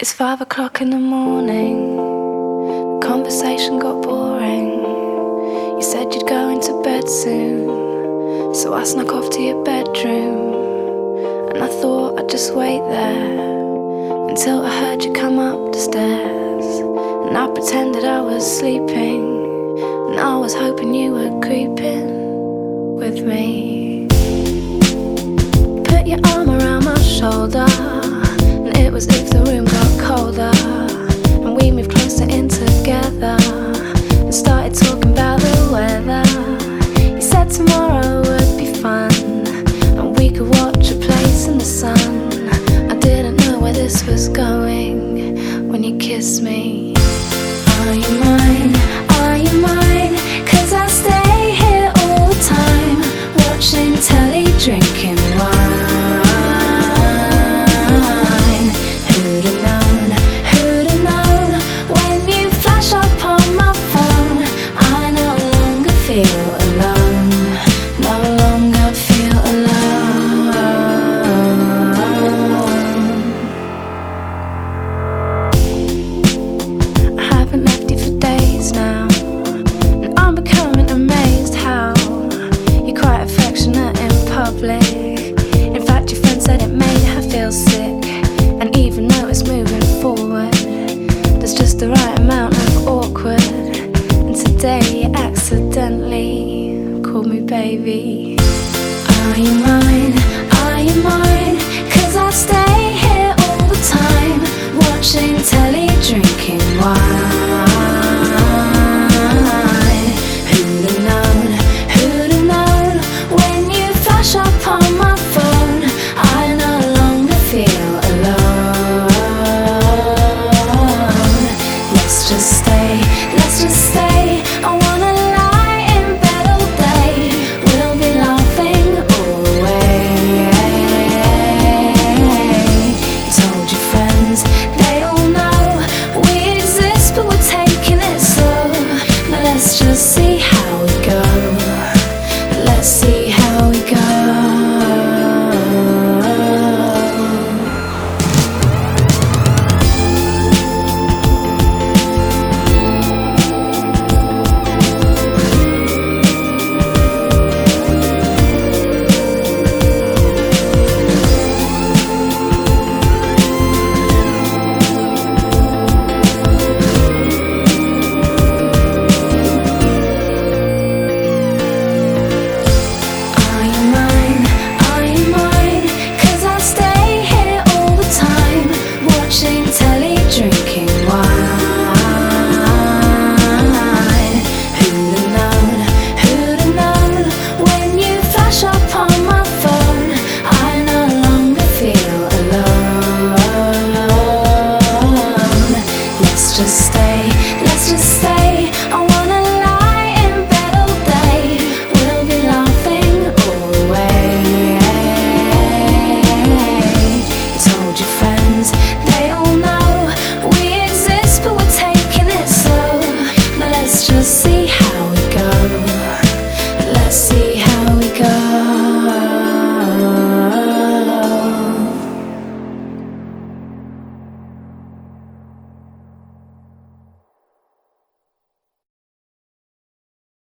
It's five o'clock in the morning. The conversation got boring. You said you'd go into bed soon. So I snuck off to your bedroom. And I thought I'd just wait there until I heard you come up the stairs. And I pretended I was sleeping. And I was hoping you were creeping with me. Put your arm around my shoulder. And it was if sick, and even though it's moving forward, there's just the right amount of awkward. And today, you accidentally called me baby. stay, let's just stay. just stay.